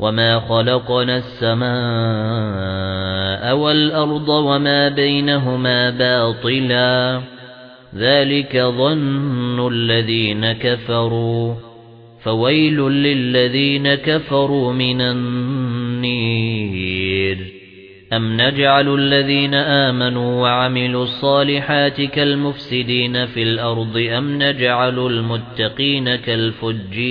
وَمَا خَلَقْنَا السَّمَاءَ وَالْأَرْضَ وَمَا بَيْنَهُمَا بَاطِلًا ذَلِكَ ظَنُّ الَّذِينَ كَفَرُوا فَوَيْلٌ لِّلَّذِينَ كَفَرُوا مِنَ النِّيرِ أَمْ نَجْعَلُ الَّذِينَ آمَنُوا وَعَمِلُوا الصَّالِحَاتِ كَالْمُفْسِدِينَ فِي الْأَرْضِ أَمْ نَجْعَلُ الْمُتَّقِينَ كَالْفُجَّارِ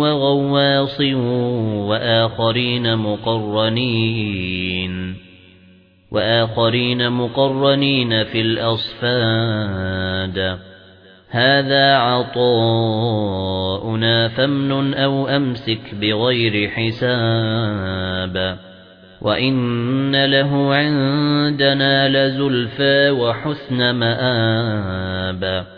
وَغَوَّاصٍ وَآخَرِينَ مُقَرَّنِينَ وَآخَرِينَ مُقَرَّنِينَ فِي الْأَصْفَادِ. هَذَا عَطَاؤُنَا فَامْنُنْ أَوْ أَمْسِكْ بِغَيْرِ حِسَابٍ. وَإِنَّ لَهُ عِندَنَا لَزُلْفَىٰ وَحُسْنَ مَآبٍ.